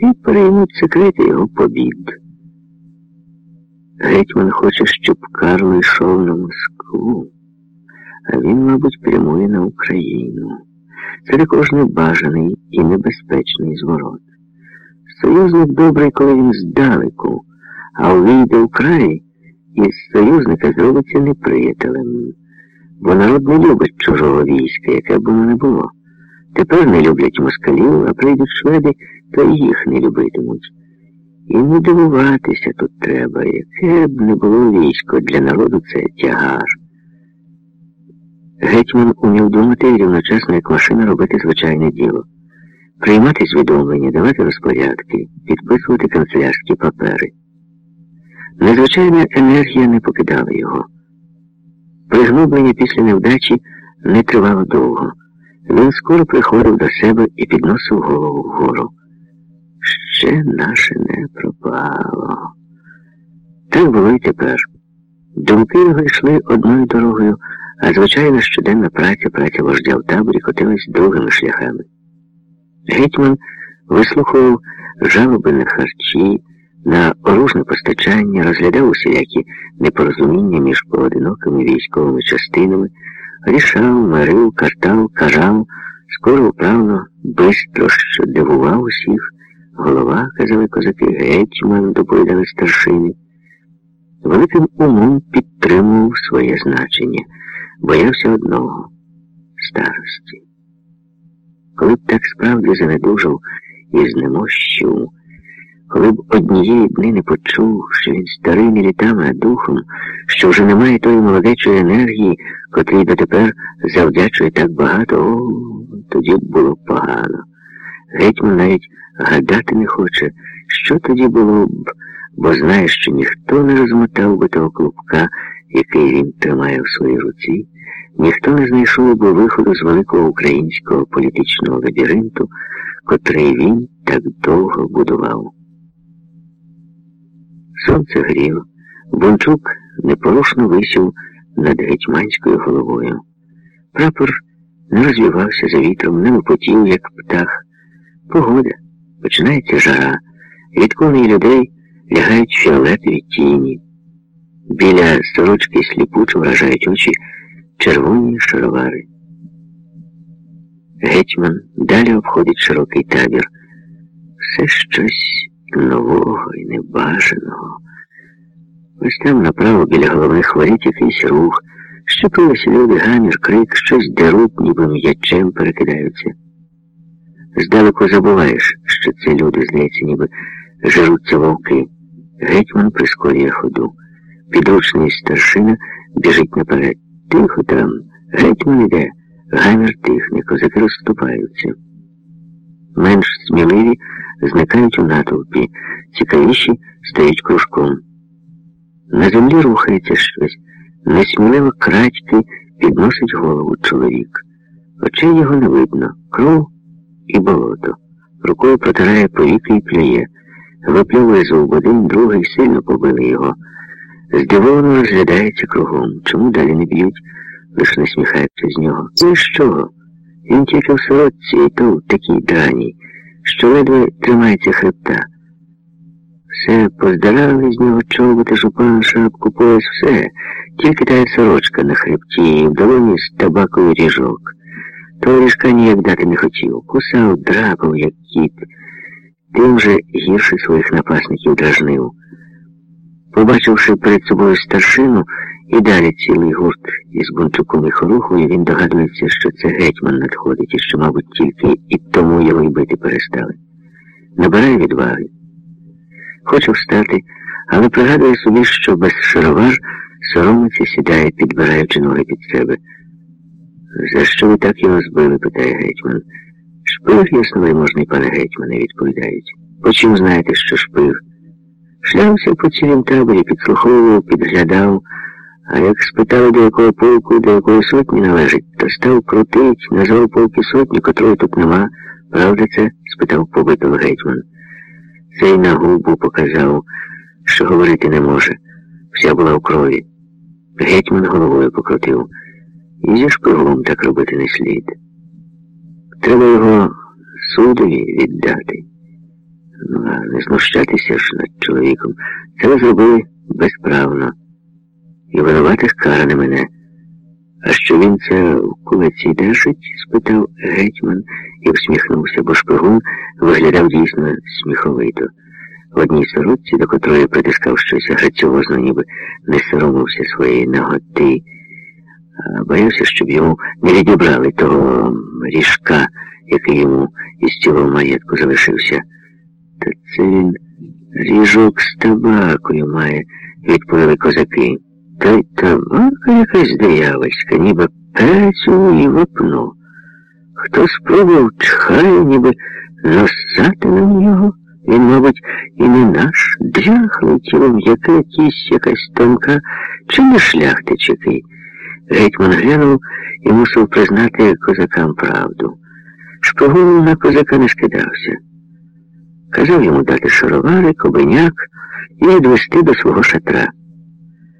і переймуть секрети його побід. Гетьман хоче, щоб Карло йшов на Москву, а він, мабуть, прямує на Україну. Це також небажаний і небезпечний зворот. Союзник добрий, коли він здалеку, а увійде в край, із союзника зробиться неприятелем, бо народ не любить чужого війська, яке б воно не було. Тепер не люблять москалів, а прийдуть шведи, то і їх не любитимуть. І не дивуватися тут треба, яке б не було військо для народу це тягар. Гетьман умів думати і рівночасно, як машина, робити звичайне діло. Приймати звідомлення, давати розпорядки, підписувати канцелярські папери. Незвичайна енергія не покидала його. Пригноблення після невдачі не тривало довго. Він скоро приходив до себе і підносив голову вгору. Ще наше не пропало. Так було й тепер. Думки його йшли одною дорогою, а звичайно щоденна праця, праця вождя в таборі котилась другими шляхами. Гетьман вислухував жалоби на харчі, на оружне постачання, розглядав усілякі непорозуміння між поодинокими військовими частинами, рішав, мирив, картав, карав, скоро вправно, бистро, що дивував усіх. Голова, казали козаки, гетьман, доповідали старшини. Великим умом підтримував своє значення, боявся одного старості. Коли б так справді занедужав і знемощив, коли б однієї дни не почув, що він старий не літами, а духом, що вже немає тої молодечої енергії, котрій дотепер завдячує так багато, о, тоді б було погано. Гетьман навіть гадати не хоче, що тоді було б, бо знає, що ніхто не розмотав би того клубка, який він тримає в своїй руці, ніхто не знайшов би виходу з великого українського політичного лабіринту, котрий він так довго будував. Сонце гріло, Бончук непорушно висів над гетьманською головою. Прапор не розвівався за вітром, не лопотів, як птах. Погода, починається жара, від коней людей лягають фіолетові тіні. Біля сорочки сліпучо вражають очі червоні шаровари. Гетьман далі обходить широкий табір. Все щось нового і небажаного. Ось там направо біля головних хворіть якийсь рух, щепилися люди, гамір, крик, щось деруть, ніби м'ячем перекидаються. Здалеку забуваєш, що це люди, здається, ніби жируться вовки. Гетьман прискорює ходу. Підручний старшина біжить наперед. Тихо там, гетьман іде, гамір тихне, козаки розступаються. Менш сміливі зникають у натовпі, цікавіші стають кружком. На землі рухається щось, несміливо крадьки підносить голову чоловік. Очей його не видно, кров і болото. Рукою протирає повіки і плює, виплюває зуб один, другий сильно побили його. Здивовано розглядається кругом. Чому далі не б'ють, лише насміхаються з нього. Ну з? Він тільки в сорочці і то в такій драній, що ледве тримається хребта. Все поздарали з нього чоботи, жупан, шапку, пояс, все, тільки та сорочка на хребті і в долоні з табаковий ріжок. Того ріжка ніяк дати не хотів. Кусав, драпав, як кіт. Тим же гірше своїх напасників дражнив. Побачивши перед собою старшину і далі цілий гурт із Бунчуком і Хорухою, він догадується, що це гетьман надходить і що, мабуть, тільки і тому його й бити перестали. Набирає відваги. Хоче встати, але пригадує собі, що без шаровар соромиться сідає, підбираючи ноги під себе. За що ви так його збили? питає гетьман. Шпиг, можний, пане гетьмане, відповідають. По чим знаєте, що шпиг? Шлявся по цілім таборі, підслуховував, підглядав, а як спитав, до якого полку, до якої сотні належить, то став крутить, назвав полки сотні, котрої тут нема. Правда це? спитав побитого гетьман. Цей на губу показав, що говорити не може. Вся була в крові. Гетьман головою покрутив. І зі шпигом так робити не слід. Треба його судові віддати. Ну, а не знущатися ж над чоловіком. Це ви зробили безправно. І винуватих кара не мене. А що він це в кулаці держить? спитав гетьман і всміхнувся, бо шпигун виглядав дійсно сміховито. В одній сорочці, до котрої притискав щось граціозно, ніби не соромився своєї наготи, боявся, щоб йому не відібрали того ріжка, який йому із цього маєтку залишився. Та це він ріжок з табакою має, відповіли козаки. Та й табака якась диявольська, ніби пецю і вапно. Хто спробував чхає, ніби носати на нього. Він, мабуть, і не наш, дряхлий тілом, яке якийсь якась тонка, чи не шляхтич. Гетьман глянув і мусив признати козакам правду. Шпигун на козака не скидався. Казав йому дати шаровари, кобеняк і відвести до свого шатра.